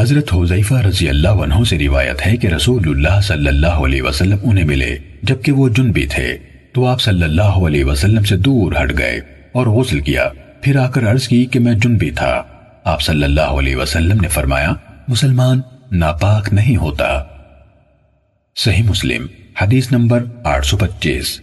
حضرت حضیفہ رضی اللہ عنہ سے روایت ہے کہ رسول اللہ صلی اللہ علیہ وسلم انہیں ملے جبکہ وہ جنبی تھے۔ تو آپ صلی اللہ علیہ وسلم سے دور ہٹ گئے اور غسل کیا۔ پھر آ کر عرض کی کہ میں جنبی تھا۔ آپ صلی اللہ علیہ وسلم نے فرمایا، مسلمان ناپاک نہیں ہوتا۔ صحیح مسلم، حدیث نمبر آٹھ سو پچیس۔